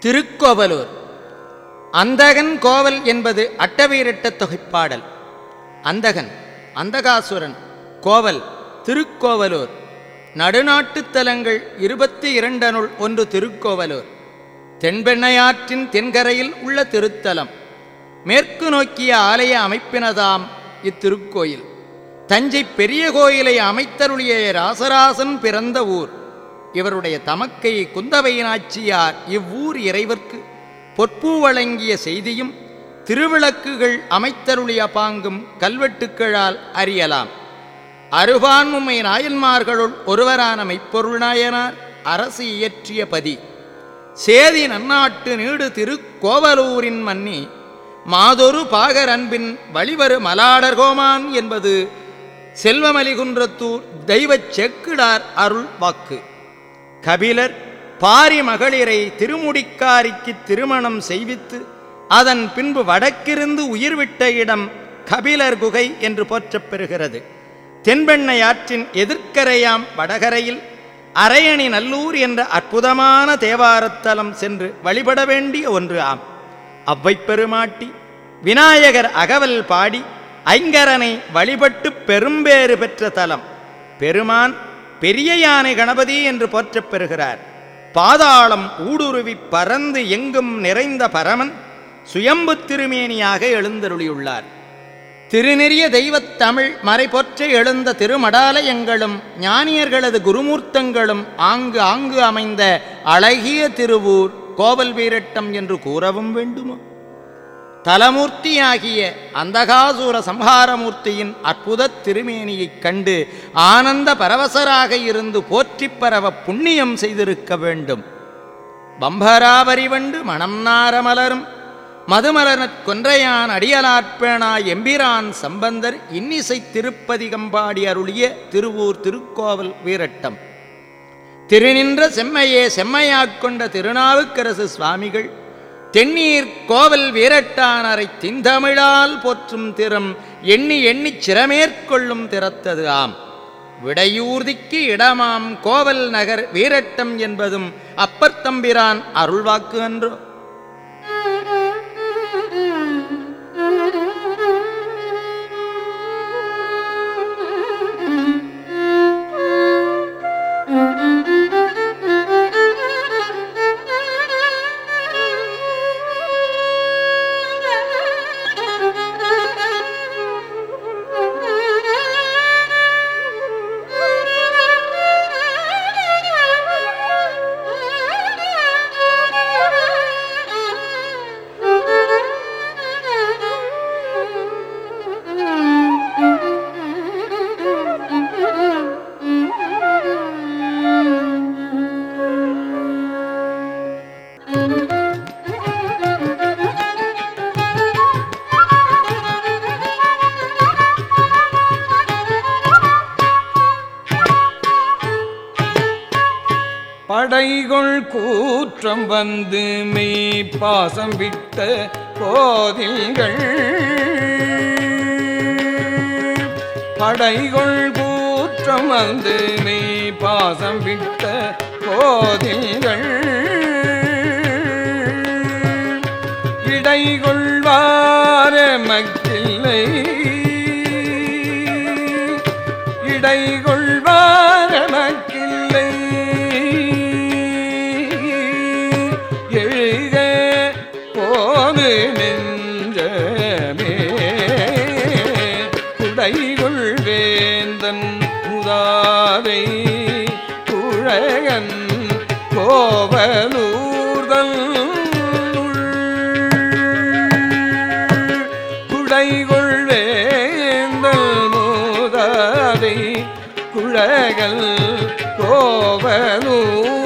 திருக்கோவலூர். அந்தகன் கோவல் என்பது அட்டவீரட்ட தொகைப்பாடல். அந்தகன் அந்தகாசுரன் கோவல் திருக்கோவலூர். நடுநாட்டுத் தலங்கள் இருபத்தி இரண்டனுள் ஒன்று திருக்கோவலூர். தென்பெண்ணையாற்றின் தென்கரையில் உள்ள திருத்தலம். மேற்கு நோக்கிய ஆலய அமைப்பினதாம் இத்திருக்கோயில். தஞ்சை பெரிய கோயிலை அமைத்தருளிய ராசராசன் பிறந்த ஊர். இவருடைய தமக்கை குந்தவை நாச்சியார் இவ்வூர் இறைவர்க்கு பொற்பூ வழங்கிய செய்தியும் திருவிளக்குகள் அமைத்தருளிய பாங்கும் கல்வெட்டுக்களால் அறியலாம். அருபான்முமை நாயன்மார்களுள் ஒருவரான மெய்ப்பொருள் நாயனார் அரசு இயற்றிய பதி. சேதி நன்னாட்டு நீடு திருக்கோவலூரின் மன்னி மாதொரு பாகர் அன்பின் வழிவரு மலாடர்கோமான் என்பது செல்வமலிகுன்றத்தூர் தெய்வச் செக்கிடார் அருள் வாக்கு. கபிலர் பாரி மகளிரை திருமுடிக்காரிக்கு திருமணம் செய்வித்து அதன் பின்பு வடக்கிருந்து உயிர்விட்ட இடம் கபிலர் குகை என்று போற்றப் பெறுகிறது தென்பெண்ணை ஆற்றின் எதிர்க்கரையாம் வடகரையில் அரையணி நல்லூர் என்ற அற்புதமான தேவாரத்தலம் சென்று வழிபட வேண்டிய ஒன்று ஆம். அவ்வை பெருமாட்டி விநாயகர் அகவல் பாடி ஐங்கரனை வழிபட்டு பெரும்பேறு பெற்ற தலம். பெருமான் பெரிய யானை கணபதி என்று போற்றப் பெறுகிறார் பாதாளம் ஊடுருவி பறந்து எங்கும் நிறைந்த பரமன் சுயம்பு திருமேனியாக எழுந்தருளியுள்ளார். திருநெறிய தெய்வத் தமிழ் மறைபொற்ற எழுந்த திருமடாலயங்களும் ஞானியர்களது குருமூர்த்தங்களும் ஆங்கு ஆங்கு அமைந்த அழகிய திருவூர் கோவல் வீரட்டம் என்று கூறவும் வேண்டுமோ? தலமூர்த்தியாகிய அந்தகாசூர சம்ஹாரமூர்த்தியின் அற்புதத் திருமேனியைக் கண்டு ஆனந்த பரவசராக இருந்து போற்றிப் பரவ புண்ணியம் செய்திருக்க வேண்டும். பம்பராபரிவண்டு மணம் நாரமலரும் மதுமலனற் கொன்றையான் அடியலாற்பேனா எம்பிரான் சம்பந்தர் இன்னிசை திருப்பதிகம்பாடி அருளிய திருவூர் திருக்கோவல் வீரட்டம். திருநின்ற செம்மையே செம்மையாக்கொண்ட திருநாவுக்கரசு சுவாமிகள் தென்னீர் கோவல் வீரட்டானரை திந்தமிழால் போற்றும் திறம் எண்ணி எண்ணிச் சிரமேற்கொள்ளும் திறத்தது ஆம். விடையூர்திக்கு இடமாம் கோவல் நகர் வீரட்டம் என்பதும் அப்பர்த்தம்பிரான் அருள்வாக்கு அன்றோ. படைகொள் கூற்றம் வந்து மெய் பாசம் விட்ட போதில்கள் படைகொள் கூற்றம் வந்து மெய் பாசம் விட்ட போதில்கள் இடைகொள்வார மக்கில்லை இடைகொள் நெஞ்சமே குடைகுள் வேந்தன் முதாதை குழகன் கோவலூர்தல் குடைகுள் வேந்தல் முதாதை குழகல் கோவலூர்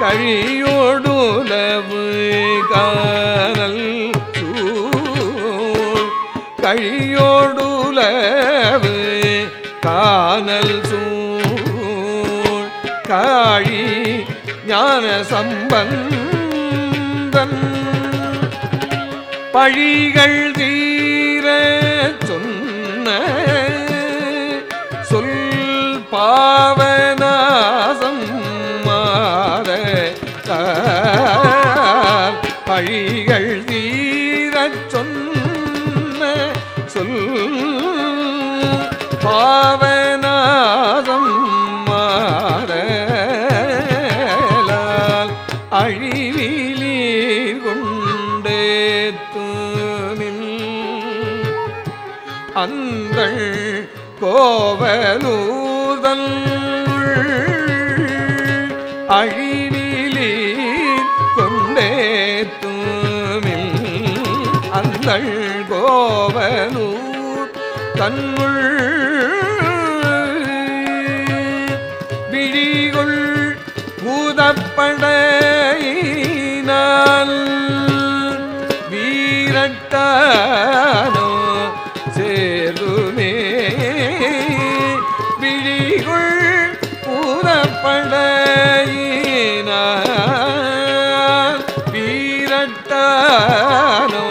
கழியோடுலவு காணல் சூழ். கழியோடுலவு காணல் சூழ். காழி ஞான சம்பந்த சம்பந்தன் பழிகள் தீர சொன்ன சொல் பாவநாசம் மாற பழிகள் தீர சொன்ன சொல் பாவநாசம் அந்தள் கோவலூதல் அழிவிலீர் கொண்டே தூமில் அந்தள் கோவலூர் தன்னுள். விழிகொள் பூதப்படையினால் வீரட்டான விட்டானோ